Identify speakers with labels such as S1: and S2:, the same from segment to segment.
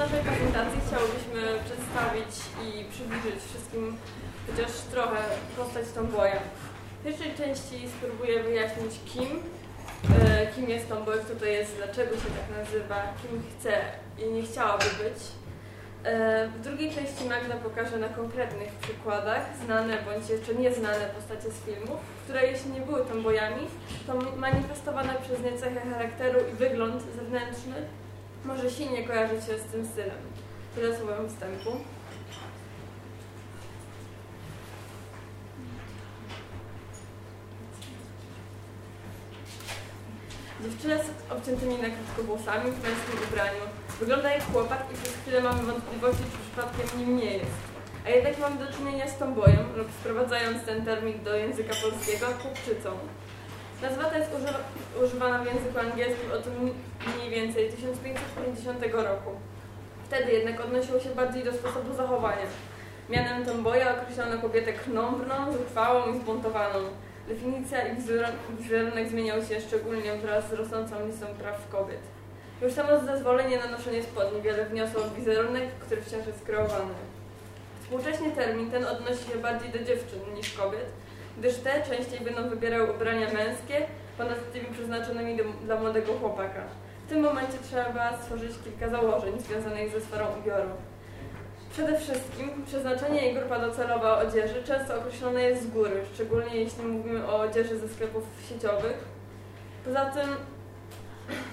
S1: naszej prezentacji chciałybyśmy przedstawić i przybliżyć wszystkim chociaż trochę postać Tomboya. W pierwszej części spróbuję wyjaśnić kim, e, kim jest Tomboy, kto to jest, dlaczego się tak nazywa, kim chce i nie chciałaby być. E, w drugiej części Magda pokaże na konkretnych przykładach znane bądź jeszcze nieznane postacie z filmów, które jeśli nie były tombojami, to manifestowane przez nie cechy charakteru i wygląd zewnętrzny może silnie kojarzyć się z tym stylem. Tyle słowem wstępu. Dziewczyna z obciętymi na krótko włosami w męskim ubraniu. Wygląda jak chłopak i przez chwilę mamy wątpliwości, czy przypadkiem nim nie jest. A jednak mamy do czynienia z tombojem lub sprowadzając ten termin do języka polskiego, chłopczycą. Nazwa ta jest używa, używana w języku angielskim od mniej więcej 1550 roku. Wtedy jednak odnosiło się bardziej do sposobu zachowania. Mianem tomboja określono kobietę krnąbrną, zuchwałą i zbuntowaną. Definicja i wizerunek zmieniał się szczególnie wraz z rosnącą listą praw kobiet. Już samo zezwolenie na noszenie spodni wiele wniosło w wizerunek, który wciąż jest kreowany. Współcześnie termin ten odnosi się bardziej do dziewczyn niż kobiet, gdyż te częściej będą wybierały ubrania męskie ponad tymi przeznaczonymi do, dla młodego chłopaka. W tym momencie trzeba stworzyć kilka założeń związanych ze sferą ubioru. Przede wszystkim przeznaczenie i grupa docelowa odzieży często określone jest z góry, szczególnie jeśli mówimy o odzieży ze sklepów sieciowych. Poza tym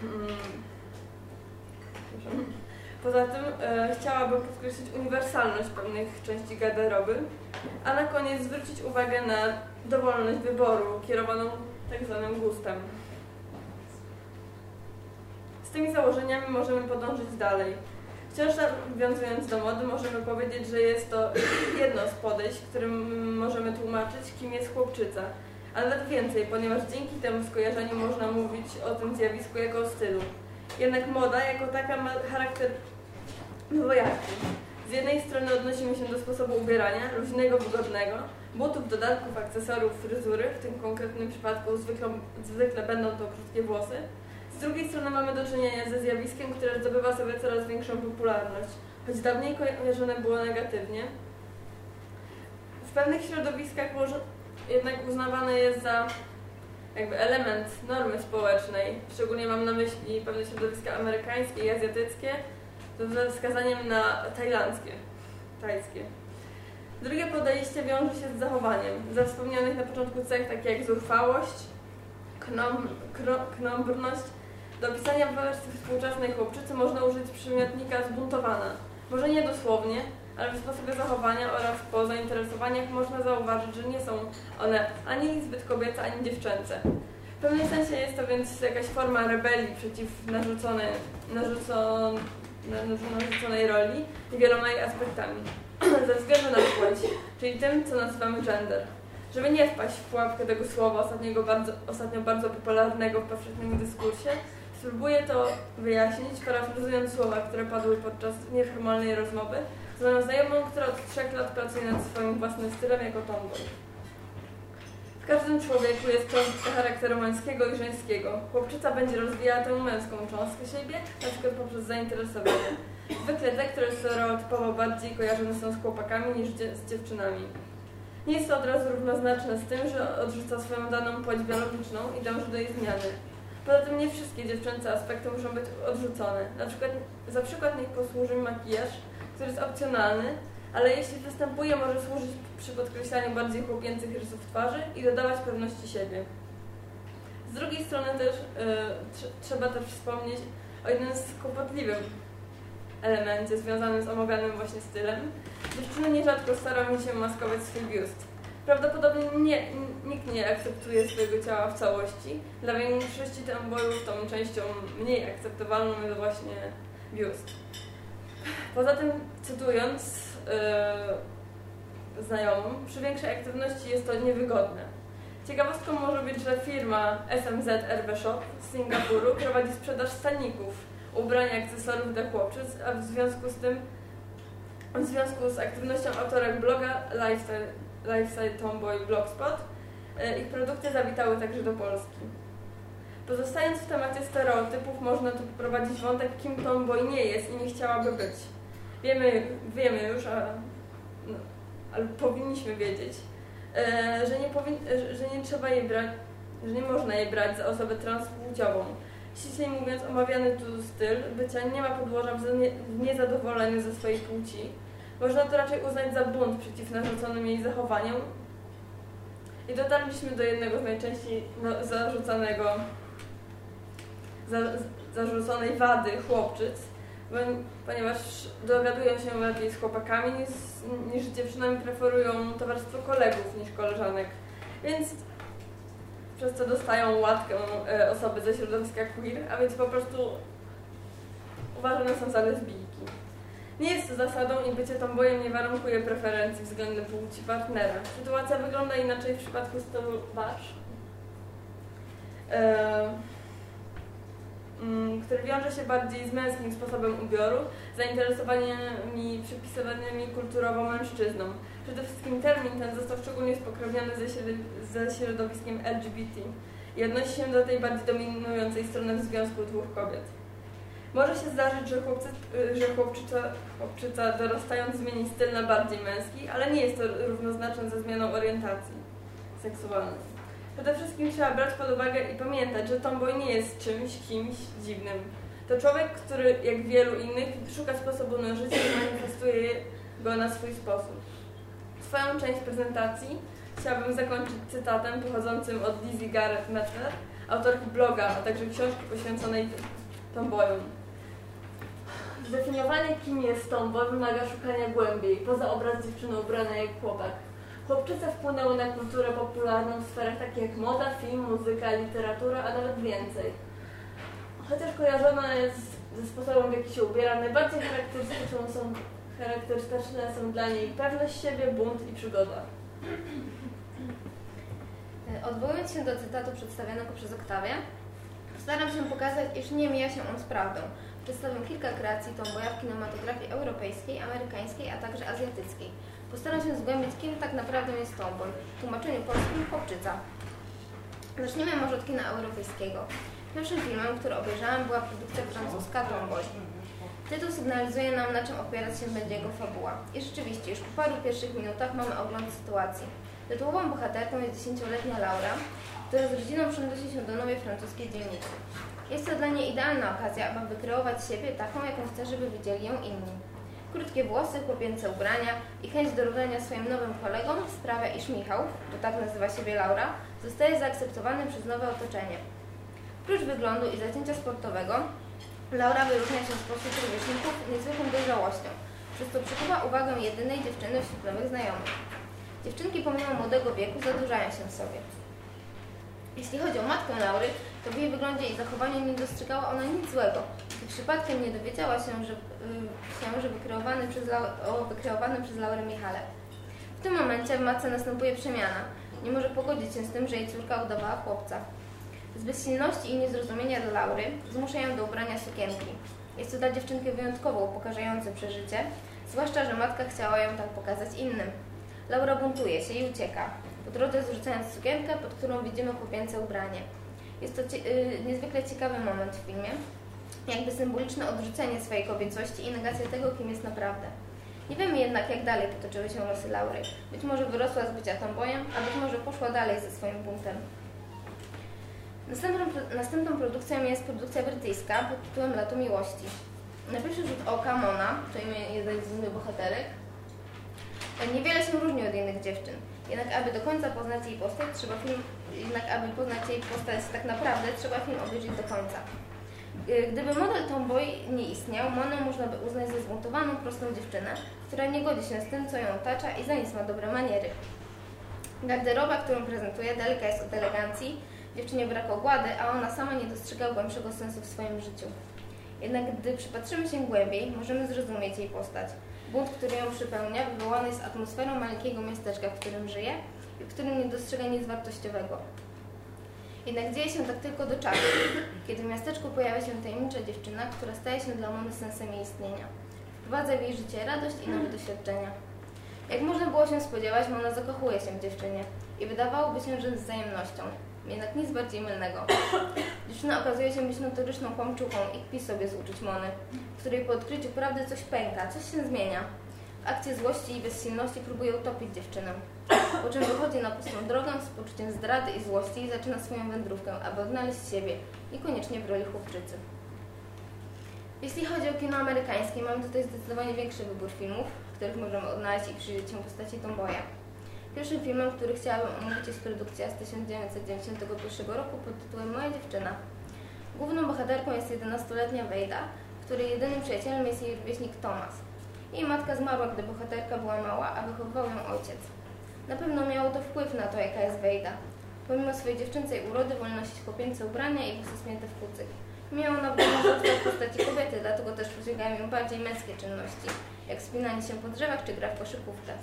S1: hmm, Poza tym e, chciałabym podkreślić uniwersalność pewnych części garderoby, a na koniec zwrócić uwagę na dowolność wyboru kierowaną tak zwanym gustem. Z tymi założeniami możemy podążyć dalej. Wciąż nawiązując do mody, możemy powiedzieć, że jest to jedno z podejść, którym możemy tłumaczyć, kim jest chłopczyca. A nawet więcej, ponieważ dzięki temu skojarzeniu można mówić o tym zjawisku jako o stylu. Jednak moda jako taka ma charakter dwojaki. Z jednej strony odnosimy się do sposobu ubierania, luźnego, wygodnego, butów, dodatków, akcesorów, fryzury, w tym konkretnym przypadku zwykle, zwykle będą to krótkie włosy. Z drugiej strony mamy do czynienia ze zjawiskiem, które zdobywa sobie coraz większą popularność, choć dawniej kojarzone było negatywnie. W pewnych środowiskach jednak uznawane jest za jakby element normy społecznej, szczególnie mam na myśli pewne środowiska amerykańskie i azjatyckie, ze wskazaniem na tajlandzkie, tajskie. Drugie podejście wiąże się z zachowaniem. Ze wspomnianych na początku cech, takie jak zuchwałość, knom, knombrność, do opisania wersji współczesnej chłopczycy można użyć przymiotnika zbuntowana. Może nie dosłownie, ale w sposobie zachowania oraz po zainteresowaniach można zauważyć, że nie są one ani zbyt kobiece, ani dziewczęce. W pewnym sensie jest to więc jakaś forma rebelii przeciw narzuconej, narzucon, narzuconej roli i wieloma jej aspektami. Ze względu na płeć, czyli tym, co nazywamy gender. Żeby nie wpaść w pułapkę tego słowa, ostatniego bardzo, ostatnio bardzo popularnego w powszechnym dyskursie, spróbuję to wyjaśnić, parafrazując słowa, które padły podczas nieformalnej rozmowy z moją znajomą, która od trzech lat pracuje nad swoim własnym stylem jako tomboy. W każdym człowieku jest cząstka charakteru męskiego i żeńskiego. Chłopczyca będzie rozwijała tę męską cząstkę siebie, na przykład poprzez zainteresowanie. Zwykle te, które stereotypowo bardziej kojarzone są z chłopakami niż z dziewczynami. Nie jest to od razu równoznaczne z tym, że odrzuca swoją daną płeć biologiczną i dąży do jej zmiany. Poza tym nie wszystkie dziewczęce aspekty muszą być odrzucone. Na przykład, za przykład niech posłuży makijaż, który jest opcjonalny, ale jeśli występuje, może służyć przy podkreślaniu bardziej chłopięcych rysów twarzy i dodawać pewności siebie. Z drugiej strony też yy, trzeba też wspomnieć o jednym z kłopotliwym elemencie związanym z omawianym właśnie stylem. Dziewczyny nierzadko starają się maskować swój biust. Prawdopodobnie nie, nikt nie akceptuje swojego ciała w całości. Dla większości tembojów tą częścią mniej akceptowalną jest właśnie biust. Poza tym, cytując yy, znajomą, przy większej aktywności jest to niewygodne. Ciekawostką może być, że firma SMZ RB Shop z Singapuru prowadzi sprzedaż staników, ubrań i akcesorów dla chłopczyc, a w związku z tym, w związku z aktywnością autorek bloga Lifestyle, Lifestyle Tomboy Blogspot, yy, ich produkty zawitały także do Polski. Pozostając w temacie stereotypów, można tu poprowadzić wątek, kim tomboy nie jest i nie chciałaby być. Wiemy, wiemy już, a, no, ale powinniśmy wiedzieć, e, że, nie powin, e, że nie trzeba jej brać, że nie można jej brać za osobę transpłciową. Ściślej mówiąc, omawiany tu styl bycia nie ma podłoża w, nie, w niezadowoleniu ze swojej płci. Można to raczej uznać za bunt przeciw narzuconym jej zachowaniom. I dotarliśmy do jednego z najczęściej no, zarzucanego za, zarzuconej wady chłopczyc, ponieważ dogadują się lepiej z chłopakami niż, niż dziewczynami preferują towarzystwo kolegów niż koleżanek. Więc przez co dostają łatkę e, osoby ze środowiska queer, a więc po prostu uważane są za lesbijki. Nie jest to zasadą i bycie tombojem nie warunkuje preferencji względem płci partnera. Sytuacja wygląda inaczej w przypadku stylu który wiąże się bardziej z męskim sposobem ubioru, zainteresowaniami przypisywanymi kulturowo mężczyznom. Przede wszystkim termin ten został szczególnie spokrewniony ze, środowiskiem LGBT i odnosi się do tej bardziej dominującej strony w związku dwóch kobiet. Może się zdarzyć, że, chłopcy, że chłopczyca, chłopczyca dorastając zmieni styl na bardziej męski, ale nie jest to równoznaczne ze zmianą orientacji seksualnej. Przede wszystkim trzeba brać pod uwagę i pamiętać, że tomboy nie jest czymś, kimś dziwnym. To człowiek, który jak wielu innych szuka sposobu na życie i manifestuje go na swój sposób. Swoją część prezentacji chciałabym zakończyć cytatem pochodzącym od Lizzie Garrett Mettler, autorki bloga, a także książki poświęconej tomboyom. Zdefiniowanie, kim jest tomboy, wymaga szukania głębiej, poza obraz dziewczyny ubrana jak chłopak. Chłopczyce wpłynęły na kulturę popularną w sferach takich jak moda, film, muzyka, literatura, a nawet więcej. Chociaż kojarzona jest ze sposobem, w jaki się ubiera, najbardziej charakterystyczne są, charakterystyczne są dla niej pewność siebie, bunt i przygoda.
S2: Odwołując się do cytatu przedstawionego przez Oktawię, staram się pokazać, iż nie mija się on z prawdą. Przedstawię kilka kreacji tomboja w kinematografii europejskiej, amerykańskiej, a także azjatyckiej. Postaram się zgłębić, kim tak naprawdę jest Tombol. W tłumaczeniu polskim chłopczyca. Zaczniemy może od kina europejskiego. Pierwszym filmem, który obejrzałem, była produkcja francuska Tombol. Tytuł sygnalizuje nam, na czym opierać się będzie jego fabuła. I rzeczywiście, już po paru pierwszych minutach mamy ogląd sytuacji. Tytułową bohaterką jest dziesięcioletnia Laura, która z rodziną przenosi się do nowej francuskiej dzielnicy. Jest to dla niej idealna okazja, aby wykreować siebie taką, jaką chce, żeby widzieli ją inni. Krótkie włosy, chłopięce ubrania i chęć dorównania swoim nowym kolegom sprawia, iż Michał, bo tak nazywa siebie Laura, zostaje zaakceptowany przez nowe otoczenie. Prócz wyglądu i zacięcia sportowego, Laura wyróżnia się spośród rówieśników niezwykłą dojrzałością, przez co przykuwa uwagę jedynej dziewczyny wśród nowych znajomych. Dziewczynki pomimo młodego wieku zadłużają się w sobie. Jeśli chodzi o matkę Laury, to w jej wyglądzie i zachowaniu nie dostrzegała ona nic złego, gdy przypadkiem nie dowiedziała się, że, yy, się, że wykreowany przez o wykreowanym przez Laurę Michale. W tym momencie w matce następuje przemiana. Nie może pogodzić się z tym, że jej córka udawała chłopca. Z bezsilności i niezrozumienia do Laury zmusza ją do ubrania sukienki. Jest to dla dziewczynki wyjątkowo upokarzające przeżycie, zwłaszcza, że matka chciała ją tak pokazać innym. Laura buntuje się i ucieka, po drodze zrzucając sukienkę, pod którą widzimy chłopięce ubranie. Jest to yy, niezwykle ciekawy moment w filmie, jakby symboliczne odrzucenie swojej kobiecości i negacja tego, kim jest naprawdę. Nie wiemy jednak, jak dalej potoczyły się losy Laury. Być może wyrosła z bycia tombojem, a być może poszła dalej ze swoim buntem. Następną, następną produkcją jest produkcja brytyjska pod tytułem Lato Miłości. Na pierwszy rzut oka Mona, to imię jednej z innych bohaterek, niewiele się różni od innych dziewczyn. Jednak aby do końca poznać jej postać, trzeba film, jednak aby poznać jej postać tak naprawdę, trzeba film obejrzeć do końca. Y, gdyby model Tomboy nie istniał, Monę można by uznać za zmontowaną, prostą dziewczynę, która nie godzi się z tym, co ją otacza i za nic ma dobre maniery. Garderoba, którą prezentuje, daleka jest od elegancji, dziewczynie brak ogłady, a ona sama nie dostrzega głębszego sensu w swoim życiu. Jednak gdy przypatrzymy się głębiej, możemy zrozumieć jej postać. Bunt, który ją przypełnia, wywołany jest atmosferą maleńkiego miasteczka, w którym żyje w którym nie dostrzega nic wartościowego. Jednak dzieje się tak tylko do czasu, kiedy w miasteczku pojawia się tajemnicza dziewczyna, która staje się dla Mony sensem jej istnienia. Wprowadza w jej życie radość i nowe doświadczenia. Jak można było się spodziewać, Mona zakochuje się w dziewczynie i wydawałoby się, że z wzajemnością. Jednak nic bardziej mylnego. Dziewczyna okazuje się być notoryczną kłamczuchą i kpi sobie z uczuć Mony, której po odkryciu prawdy coś pęka, coś się zmienia. W akcie złości i bezsilności próbuje utopić dziewczynę, po czym wychodzi na pustą drogę z poczuciem zdrady i złości i zaczyna swoją wędrówkę, aby odnaleźć siebie, niekoniecznie w roli chłopczycy. Jeśli chodzi o kino amerykańskie, mamy tutaj zdecydowanie większy wybór filmów, w których możemy odnaleźć i przyjrzeć się postaci Tomboya. Pierwszym filmem, który chciałabym omówić jest produkcja z 1991 roku pod tytułem Moja dziewczyna. Główną bohaterką jest 11-letnia Wejda, której jedynym przyjacielem jest jej rówieśnik Thomas. Jej matka zmarła, gdy bohaterka była mała, a wychowywał ją ojciec. Na pewno miało to wpływ na to, jaka jest Wejda. Pomimo swojej dziewczęcej urody wolno nosić chłopięce ubrania i spięte w kucyk. Miała na pewno w postaci kobiety, dlatego też posiegają ją bardziej męskie czynności, jak spinanie się po drzewach czy gra w koszykówkę.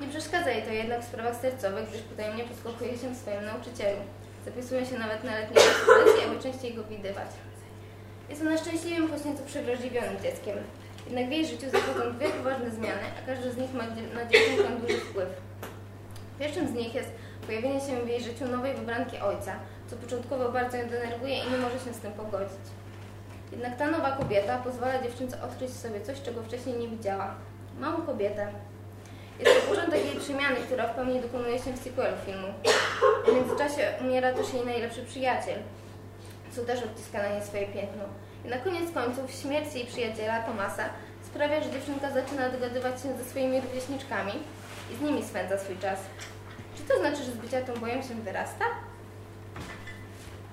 S2: Nie przeszkadza jej to jednak w sprawach sercowych, gdyż potajemnie podskokuje się w swoim nauczycielu. Zapisuje się nawet na letnie ekskursje, aby częściej go widywać. Jest ona szczęśliwym, choć nieco przewrażliwionym dzieckiem. Jednak w jej życiu zachodzą dwie poważne zmiany, a każda z nich ma na dziewczynkę duży wpływ. Pierwszym z nich jest pojawienie się w jej życiu nowej wybranki ojca, co początkowo bardzo ją denerwuje i nie może się z tym pogodzić. Jednak ta nowa kobieta pozwala dziewczynce odkryć w sobie coś, czego wcześniej nie widziała. Małą kobietę. Jest to początek jej przemiany, która w pełni dokonuje się w sequelu filmu. W międzyczasie umiera też jej najlepszy przyjaciel, co też odciska na nie swoje piętno. I na koniec końców śmierć jej przyjaciela, Tomasa, sprawia, że dziewczynka zaczyna dogadywać się ze swoimi rówieśniczkami i z nimi spędza swój czas. Czy to znaczy, że z bycia tą bojem się wyrasta?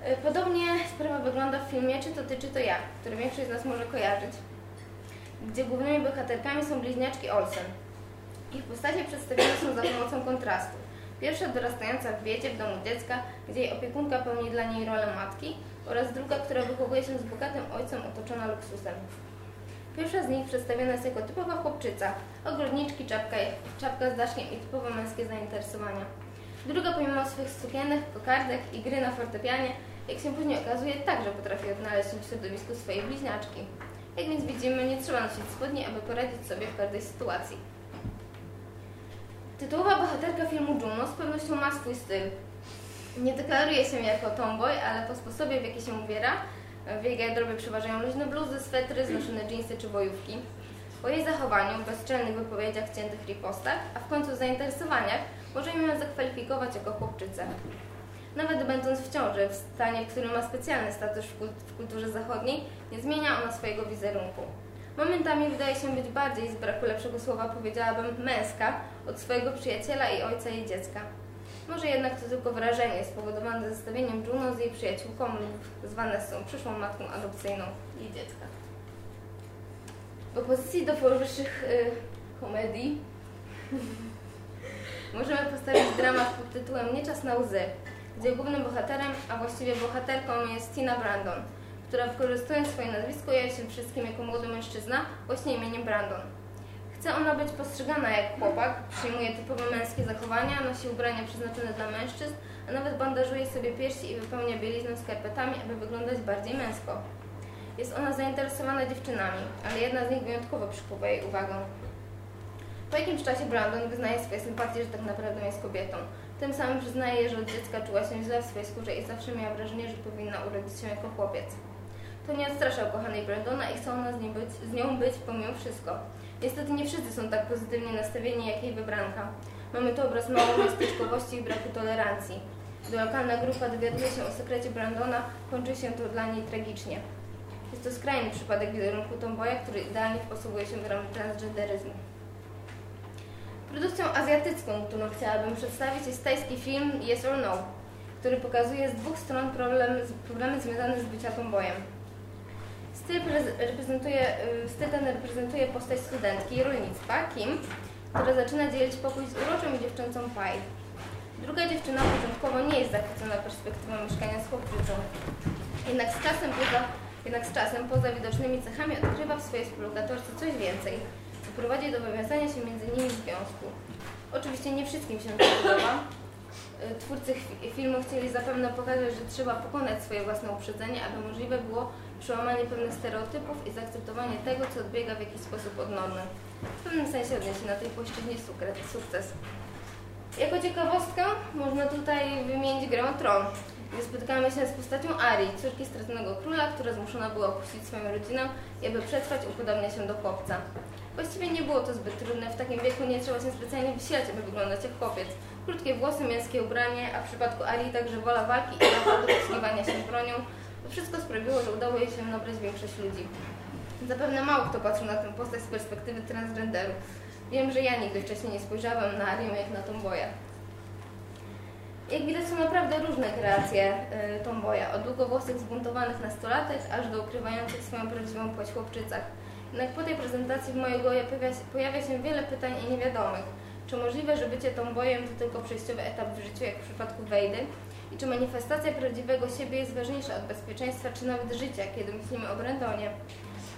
S2: E, podobnie sprawa wygląda w filmie Czy to ty, czy to ja, który większość z nas może kojarzyć, gdzie głównymi bohaterkami są bliźniaczki Olsen. Ich postacie przedstawione są za pomocą kontrastu. Pierwsza dorastająca w biedzie w domu dziecka, gdzie jej opiekunka pełni dla niej rolę matki oraz druga, która wychowuje się z bogatym ojcem otoczona luksusem. Pierwsza z nich przedstawiona jest jako typowa chłopczyca, ogrodniczki, czapka, czapka z daszkiem i typowe męskie zainteresowania. Druga pomimo swych sukienek, kokardek i gry na fortepianie, jak się później okazuje, także potrafi odnaleźć się w środowisku swojej bliźniaczki. Jak więc widzimy, nie trzeba nosić spodni, aby poradzić sobie w każdej sytuacji. Tytułowa bohaterka filmu Juno z pewnością ma swój styl. Nie deklaruje się jako tomboy, ale po sposobie, w jaki się ubiera, w jej garderobie przeważają luźne bluzy, swetry, znoszone dżinsy czy bojówki. Po jej zachowaniu, bezczelnych wypowiedziach, ciętych ripostach, a w końcu zainteresowaniach, możemy ją zakwalifikować jako chłopczycę. Nawet będąc w ciąży, w stanie, który ma specjalny status w kulturze zachodniej, nie zmienia ona swojego wizerunku. Momentami wydaje się być bardziej, z braku lepszego słowa powiedziałabym, męska od swojego przyjaciela i ojca jej dziecka. Może jednak to tylko wrażenie spowodowane zestawieniem Juno z jej przyjaciółką lub z Vanessą, przyszłą matką adopcyjną jej dziecka. W opozycji do powyższych y, komedii możemy postawić dramat pod tytułem Nie czas na łzy, gdzie głównym bohaterem, a właściwie bohaterką jest Tina Brandon, która wykorzystując swoje nazwisko jawi się wszystkim jako młody mężczyzna, właśnie imieniem Brandon. Chce ona być postrzegana jak chłopak, przyjmuje typowe męskie zachowania, nosi ubrania przeznaczone dla mężczyzn, a nawet bandażuje sobie piersi i wypełnia bieliznę skarpetami, aby wyglądać bardziej męsko. Jest ona zainteresowana dziewczynami, ale jedna z nich wyjątkowo przykuwa jej uwagę. Po jakimś czasie Brandon wyznaje swoje sympatie, że tak naprawdę jest kobietą. Tym samym przyznaje, że od dziecka czuła się źle w swojej skórze i zawsze miała wrażenie, że powinna urodzić się jako chłopiec. To nie odstrasza ukochanej Brandona i chce ona z, być, z nią być pomimo wszystko. Niestety nie wszyscy są tak pozytywnie nastawieni jak jej wybranka. Mamy tu obraz małej miasteczkowości i braku tolerancji. Gdy lokalna grupa dowiaduje się o sekrecie Brandona, kończy się to dla niej tragicznie. Jest to skrajny przypadek wizerunku Tomboya, który idealnie wpasowuje się w ramy transgenderyzmu. Produkcją azjatycką, którą chciałabym przedstawić jest tajski film Yes or No, który pokazuje z dwóch stron problem, problemy związane z bycia tombojem. Styl, reprezentuje, y, styl ten reprezentuje postać studentki rolnictwa, Kim, która zaczyna dzielić pokój z uroczą i dziewczęcą Pai. Druga dziewczyna początkowo nie jest zachwycona perspektywą mieszkania z chłopczycą. Jednak z czasem poza, jednak z czasem, poza widocznymi cechami odkrywa w swojej współlokatorce coś więcej, co prowadzi do wywiązania się między nimi związku. Oczywiście nie wszystkim się to podoba, Y, twórcy filmu chcieli zapewne pokazać, że trzeba pokonać swoje własne uprzedzenie, aby możliwe było przełamanie pewnych stereotypów i zaakceptowanie tego, co odbiega w jakiś sposób od normy. W pewnym sensie odniesie na tej płaszczyźnie sukces. Jako ciekawostkę można tutaj wymienić grę Tron. gdzie spotykamy się z postacią Arii, córki straconego króla, która zmuszona była opuścić swoją rodzinę aby przetrwać upodobnia się do chłopca. Właściwie nie było to zbyt trudne, w takim wieku nie trzeba się specjalnie wysilać, aby wyglądać jak chłopiec. Krótkie włosy, męskie ubranie, a w przypadku Arii także wola walki i lata do posługiwania się bronią, wszystko sprawiło, że udało jej się nabrać większość ludzi. Zapewne mało kto patrzył na tę postać z perspektywy transgenderu. Wiem, że ja nigdy wcześniej nie spojrzałem na Arię jak na Tomboya. Jak widać są naprawdę różne kreacje y, Tomboya, od długowłosych zbuntowanych nastolatek, aż do ukrywających swoją prawdziwą płeć chłopczycach. Jednak po tej prezentacji w mojej głowie pojawia, się- wiele pytań i niewiadomych. Czy możliwe, że bycie Tomboyem to tylko przejściowy etap w życiu, jak w przypadku Wejdy? I czy manifestacja prawdziwego siebie jest ważniejsza od bezpieczeństwa, czy nawet życia, kiedy myślimy o Brandonie?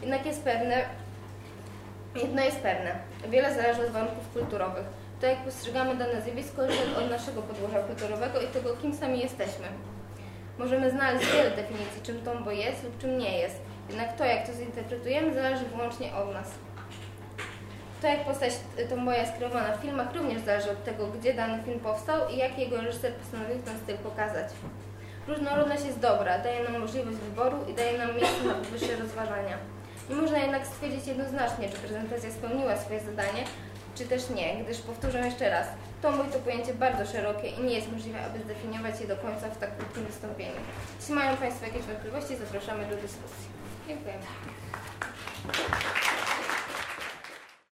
S2: Jednak jest pewne, jedno jest pewne, wiele zależy od warunków kulturowych. To jak postrzegamy dane zjawisko zależy od naszego podłoża kulturowego i tego, kim sami jesteśmy. Możemy znaleźć wiele definicji, czym tomboy jest lub czym nie jest. Jednak to, jak to zinterpretujemy, zależy wyłącznie od nas. To, jak postać tomboya jest kreowana w filmach, również zależy od tego, gdzie dany film powstał i jak jego reżyser postanowił ten styl pokazać. Różnorodność jest dobra, daje nam możliwość wyboru i daje nam miejsce na wyższe rozważania. Nie można jednak stwierdzić jednoznacznie, czy prezentacja spełniła swoje zadanie, czy też nie, gdyż powtórzę jeszcze raz, tomboy to pojęcie bardzo szerokie i nie jest możliwe, aby zdefiniować je do końca w tak krótkim wystąpieniu. Jeśli mają Państwo jakieś wątpliwości, zapraszamy do dyskusji. Dziękuję.